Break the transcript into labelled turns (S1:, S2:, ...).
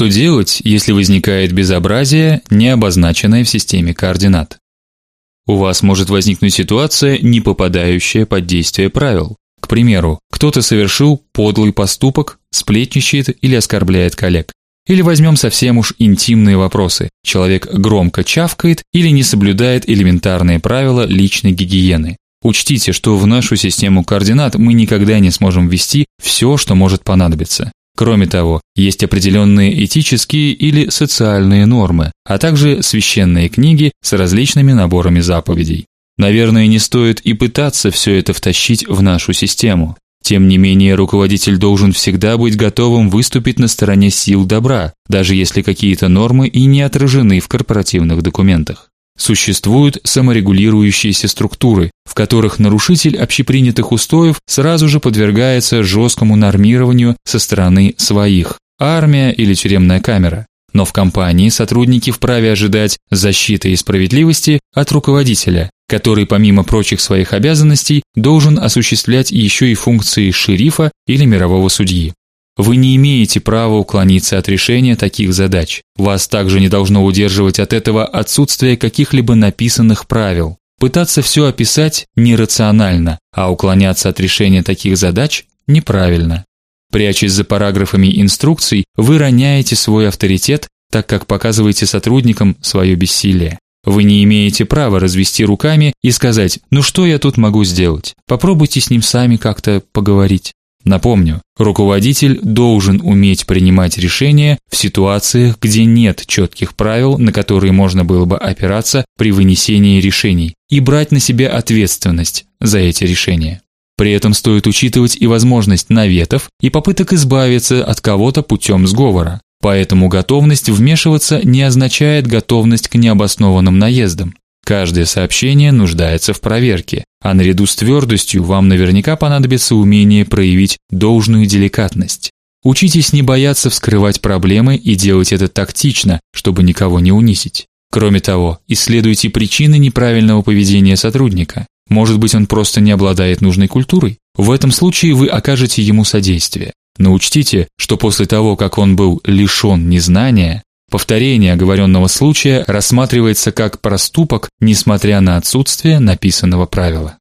S1: Что делать, если возникает безобразие, не обозначенное в системе координат? У вас может возникнуть ситуация, не попадающая под действие правил. К примеру, кто-то совершил подлый поступок, сплетничает или оскорбляет коллег. Или возьмем совсем уж интимные вопросы. Человек громко чавкает или не соблюдает элементарные правила личной гигиены. Учтите, что в нашу систему координат мы никогда не сможем ввести все, что может понадобиться. Кроме того, есть определенные этические или социальные нормы, а также священные книги с различными наборами заповедей. Наверное, не стоит и пытаться все это втащить в нашу систему. Тем не менее, руководитель должен всегда быть готовым выступить на стороне сил добра, даже если какие-то нормы и не отражены в корпоративных документах. Существуют саморегулирующиеся структуры, в которых нарушитель общепринятых устоев сразу же подвергается жесткому нормированию со стороны своих. Армия или тюремная камера. Но в компании сотрудники вправе ожидать защиты и справедливости от руководителя, который помимо прочих своих обязанностей должен осуществлять еще и функции шерифа или мирового судьи. Вы не имеете права уклониться от решения таких задач. Вас также не должно удерживать от этого отсутствие каких-либо написанных правил. Пытаться все описать нерационально, а уклоняться от решения таких задач неправильно. Прячась за параграфами инструкций, вы роняете свой авторитет, так как показываете сотрудникам свое бессилие. Вы не имеете права развести руками и сказать: "Ну что я тут могу сделать? Попробуйте с ним сами как-то поговорить". Напомню, руководитель должен уметь принимать решения в ситуациях, где нет четких правил, на которые можно было бы опираться при вынесении решений, и брать на себя ответственность за эти решения. При этом стоит учитывать и возможность наветов и попыток избавиться от кого-то путем сговора. Поэтому готовность вмешиваться не означает готовность к необоснованным наездам. Каждое сообщение нуждается в проверке, а наряду с твердостью вам наверняка понадобится умение проявить должную деликатность. Учитесь не бояться вскрывать проблемы и делать это тактично, чтобы никого не унизить. Кроме того, исследуйте причины неправильного поведения сотрудника. Может быть, он просто не обладает нужной культурой? В этом случае вы окажете ему содействие. Но учтите, что после того, как он был лишен незнания, повторение оговоренного случая рассматривается как проступок, несмотря на отсутствие написанного правила.